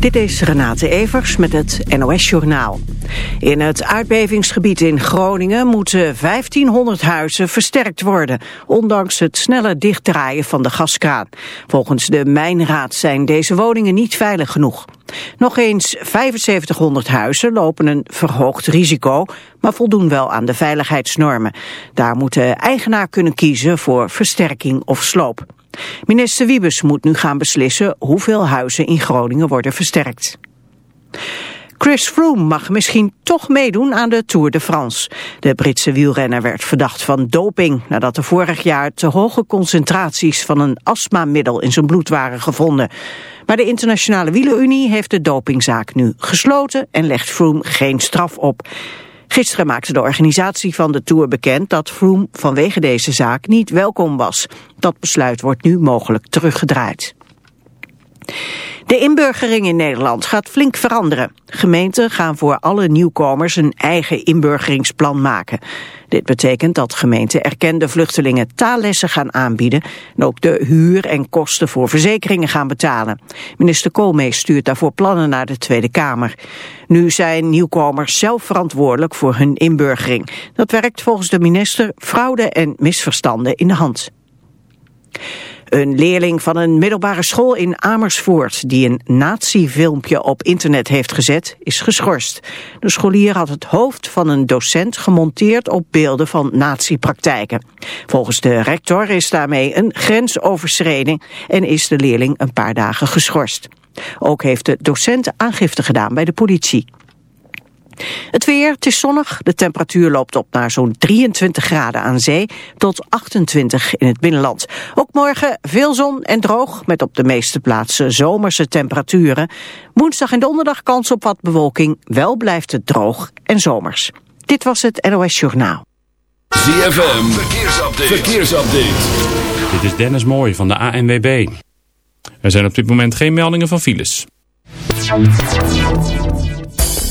Dit is Renate Evers met het NOS Journaal. In het aardbevingsgebied in Groningen moeten 1500 huizen versterkt worden, ondanks het snelle dichtdraaien van de gaskraan. Volgens de Mijnraad zijn deze woningen niet veilig genoeg. Nog eens 7500 huizen lopen een verhoogd risico, maar voldoen wel aan de veiligheidsnormen. Daar moet de eigenaar kunnen kiezen voor versterking of sloop. Minister Wiebes moet nu gaan beslissen hoeveel huizen in Groningen worden versterkt. Chris Froome mag misschien toch meedoen aan de Tour de France. De Britse wielrenner werd verdacht van doping... nadat er vorig jaar te hoge concentraties van een astmamiddel in zijn bloed waren gevonden. Maar de Internationale Wielerunie heeft de dopingzaak nu gesloten... en legt Froome geen straf op. Gisteren maakte de organisatie van de Tour bekend dat Froome vanwege deze zaak niet welkom was. Dat besluit wordt nu mogelijk teruggedraaid. De inburgering in Nederland gaat flink veranderen. Gemeenten gaan voor alle nieuwkomers een eigen inburgeringsplan maken. Dit betekent dat gemeenten erkende vluchtelingen taallessen gaan aanbieden... en ook de huur en kosten voor verzekeringen gaan betalen. Minister Koolmees stuurt daarvoor plannen naar de Tweede Kamer. Nu zijn nieuwkomers zelf verantwoordelijk voor hun inburgering. Dat werkt volgens de minister fraude en misverstanden in de hand. Een leerling van een middelbare school in Amersfoort die een nazi-filmpje op internet heeft gezet, is geschorst. De scholier had het hoofd van een docent gemonteerd op beelden van nazi-praktijken. Volgens de rector is daarmee een grens overschreden en is de leerling een paar dagen geschorst. Ook heeft de docent aangifte gedaan bij de politie. Het weer, het is zonnig. De temperatuur loopt op naar zo'n 23 graden aan zee tot 28 in het binnenland. Ook morgen veel zon en droog met op de meeste plaatsen zomerse temperaturen. Woensdag en donderdag kans op wat bewolking. Wel blijft het droog en zomers. Dit was het NOS Journaal. ZFM, verkeersupdate. verkeersupdate. Dit is Dennis Mooij van de ANWB. Er zijn op dit moment geen meldingen van files.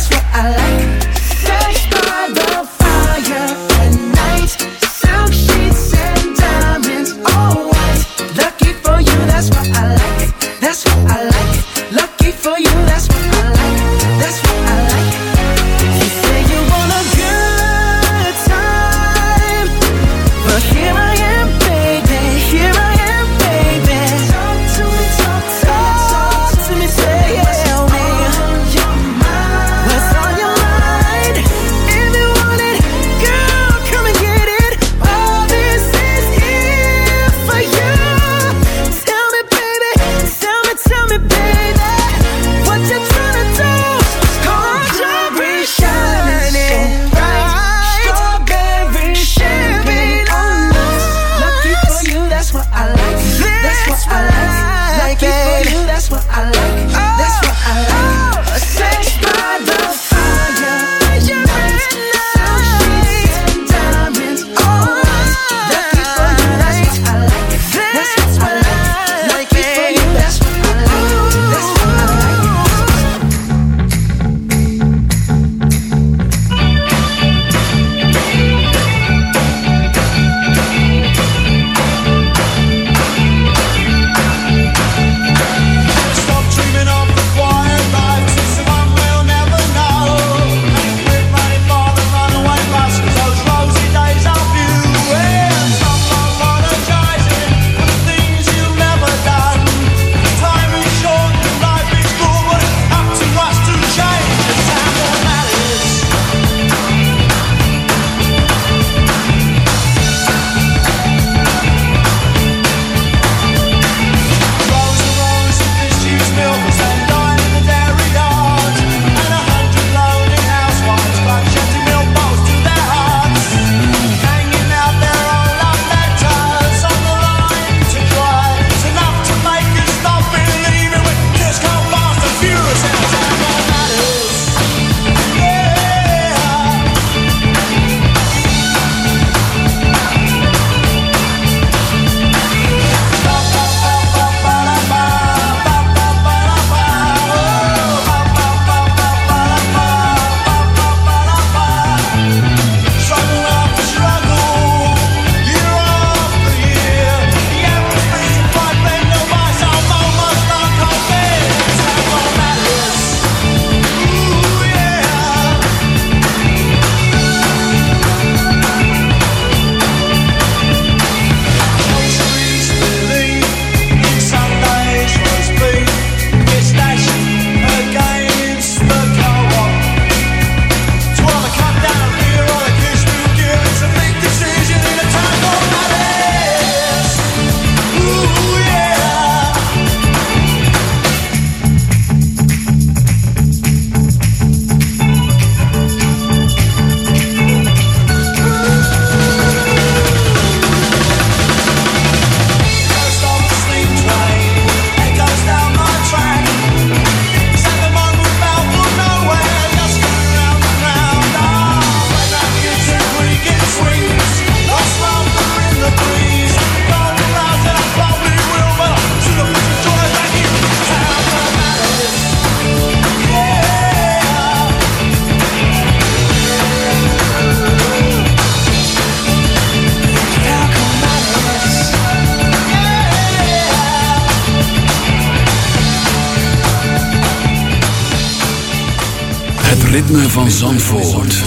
ritme van Zandvoort.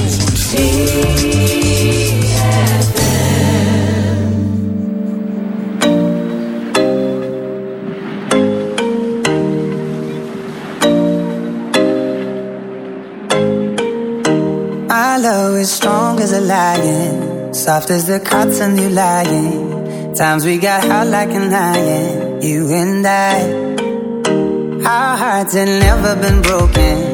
Love is strong as a lion, soft as the cotton you lying. Times we got hot like an iron, you and I. Our hearts had never been broken.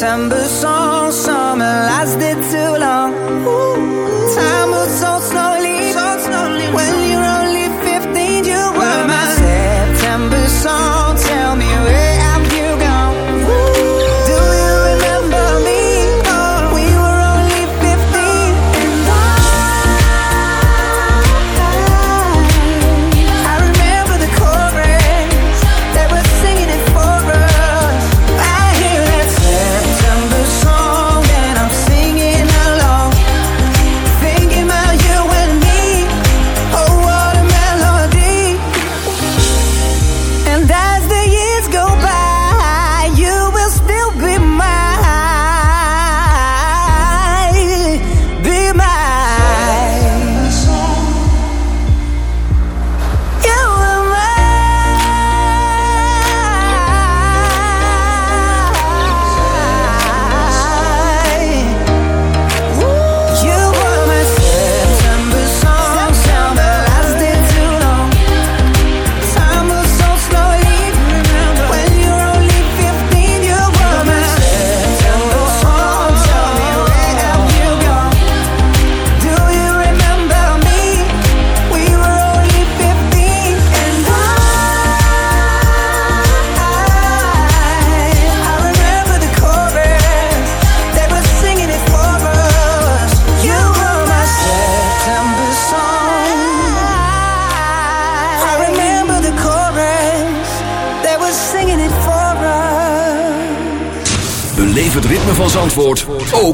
September song Summer lasted too long Ooh.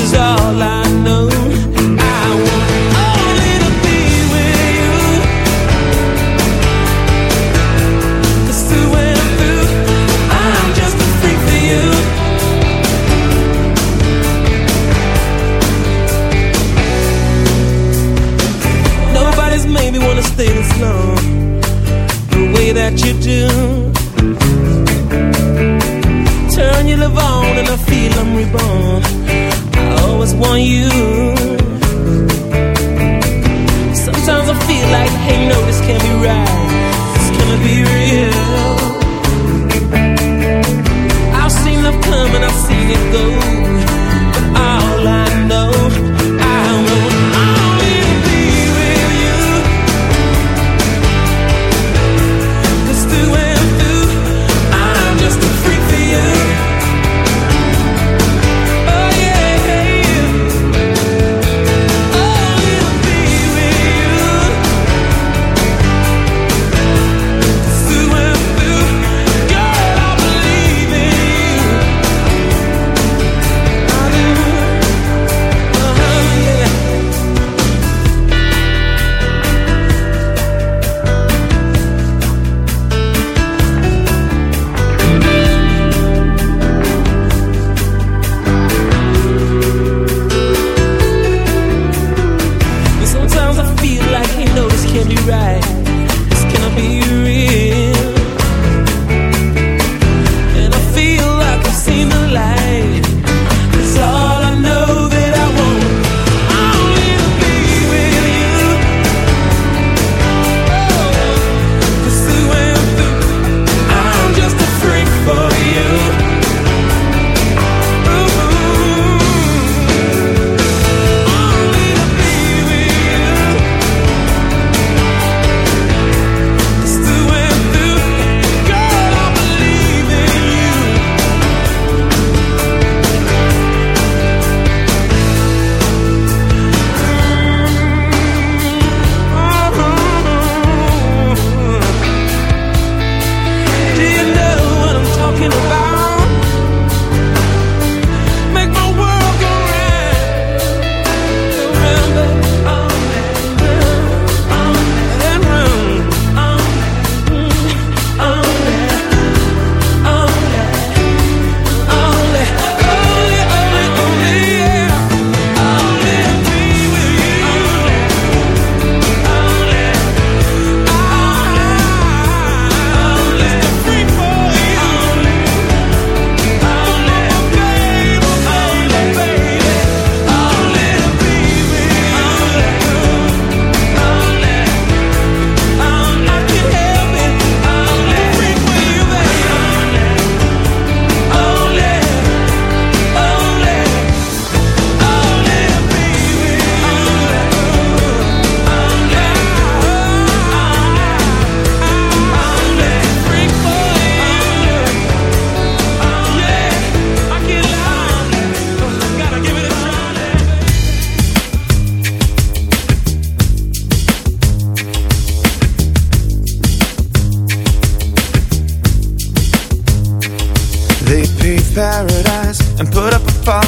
Cause I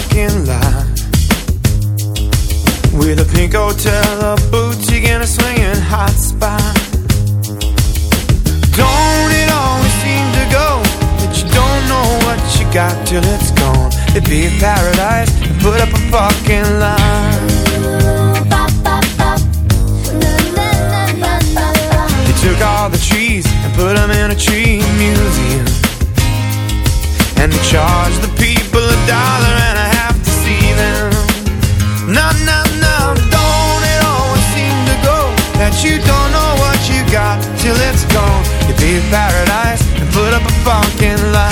parking lot with a pink hotel, a boutique, and a swinging hot spot. Don't it always seem to go that you don't know what you got till it's gone? It'd be a paradise and put up a parking lot. They took all the trees and put them in a tree museum. And they charged the people a dollar you don't know what you got till it's gone? You'd be in paradise and put up a parking lot.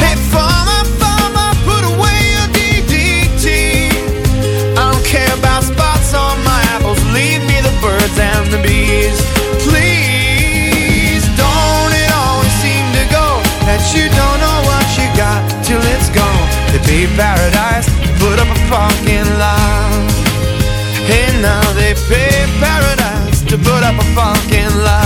Hey, farmer, farmer, put away your DDT. I don't care about spots on my apples. Leave me the birds and the bees. Please, don't it always seem to go that you don't know what you got till it's gone? To be paradise, parking lot. Hey, now they pay paradise to put up a parking lot.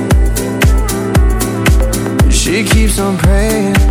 keeps on praying.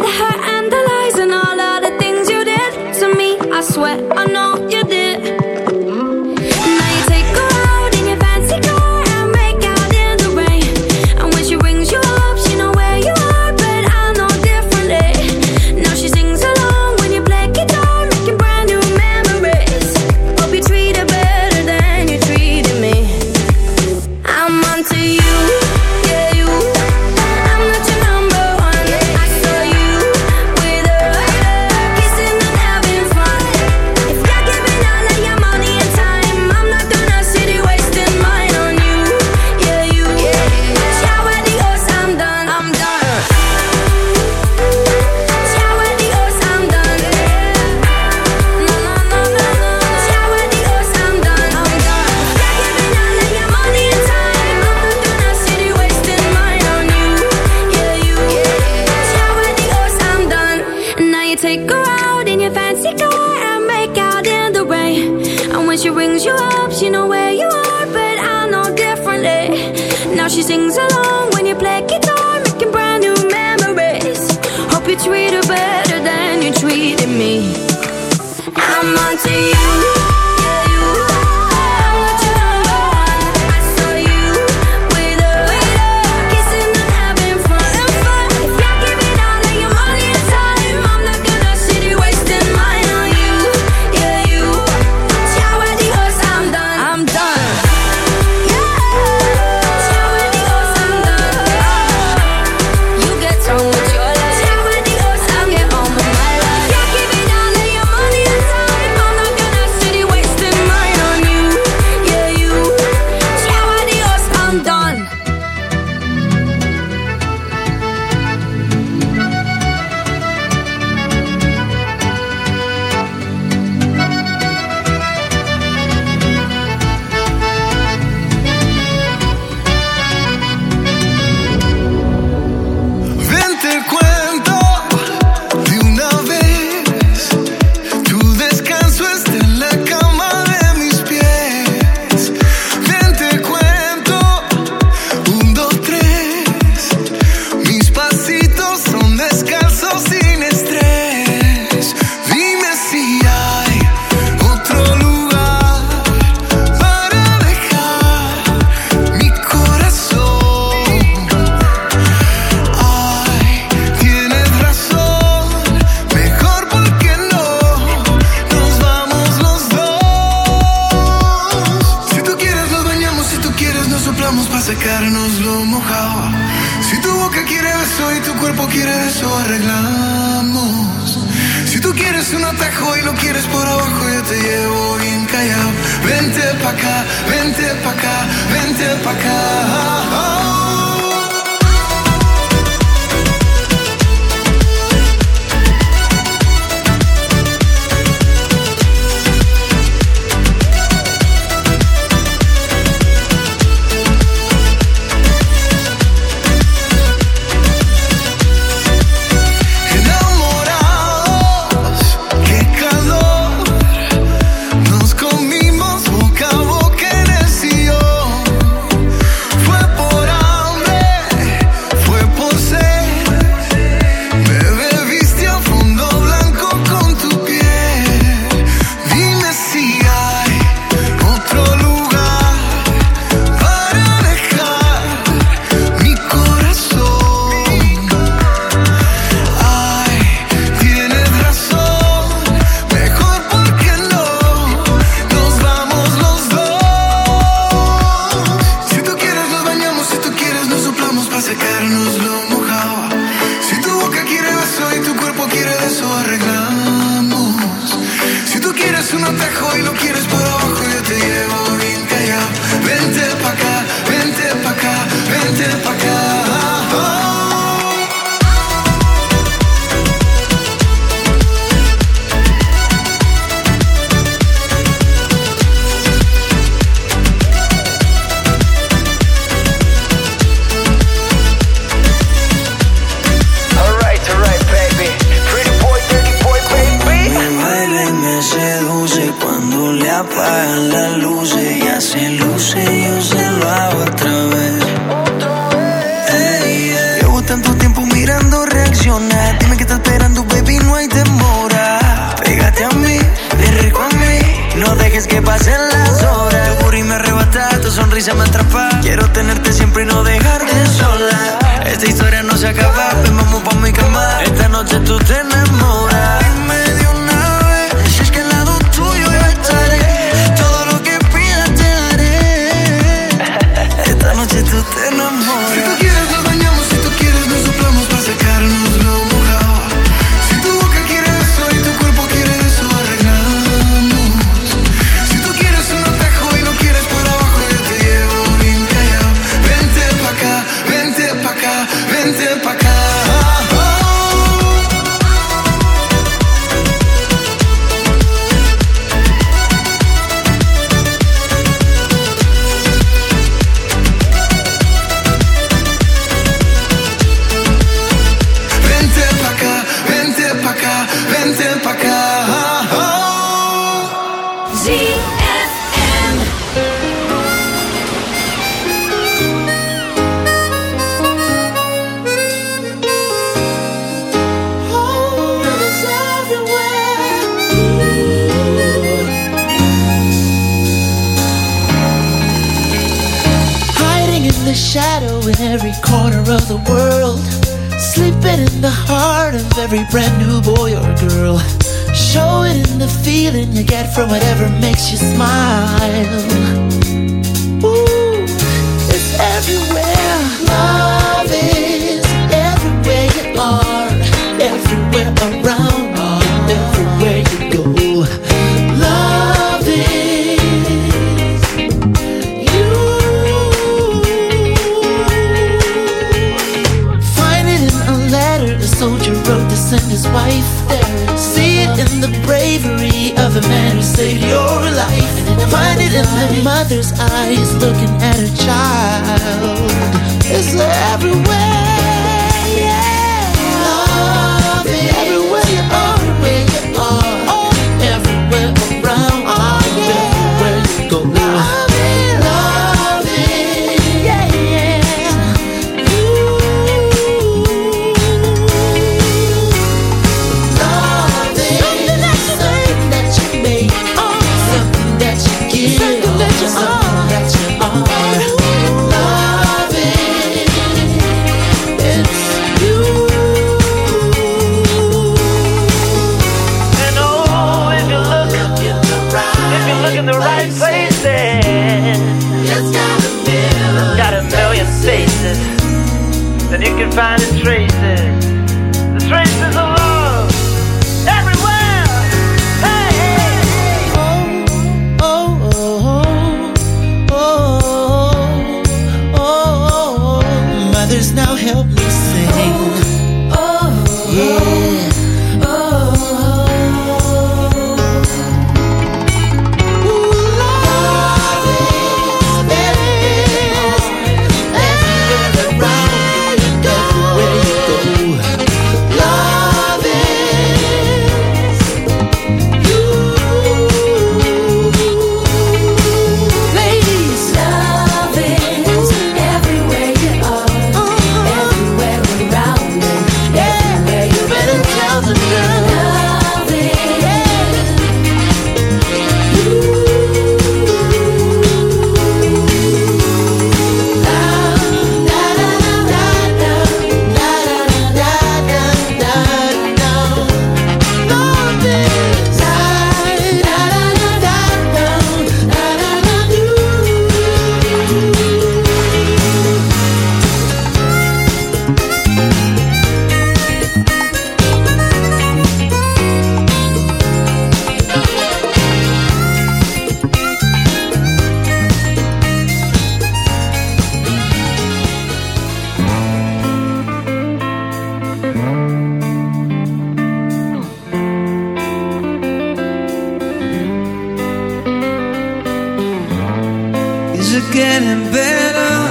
It getting better?